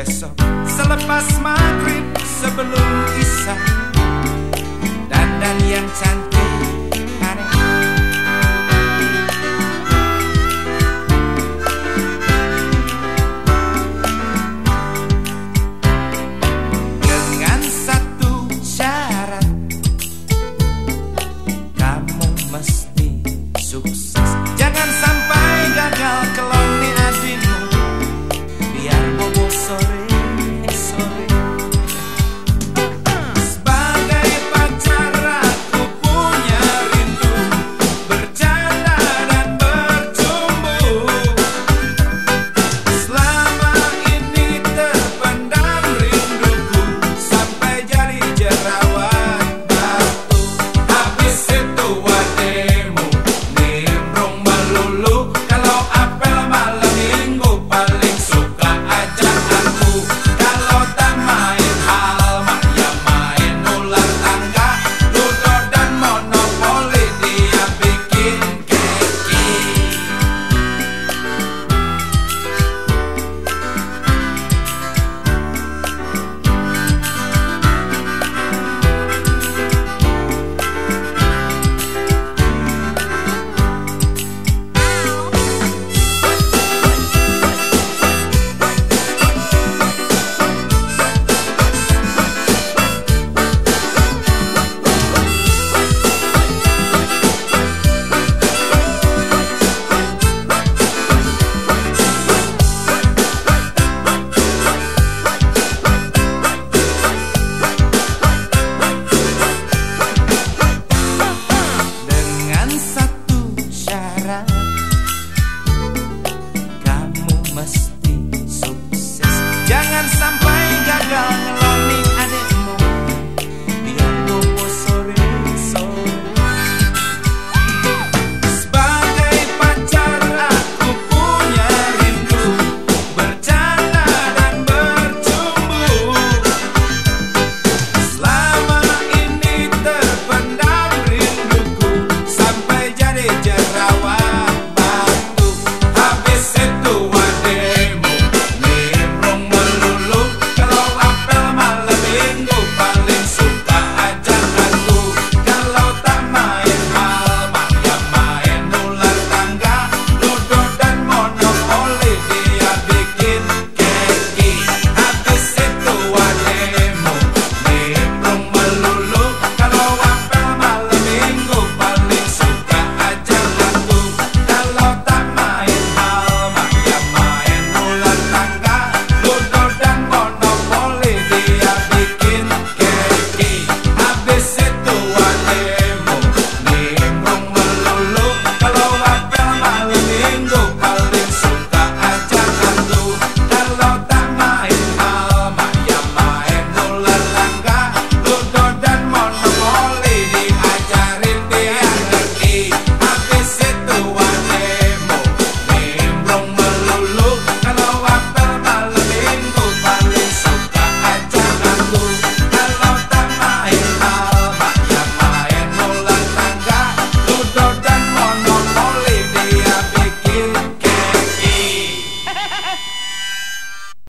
besok Selepas maghrib sebelum isya. Dandan yang cantik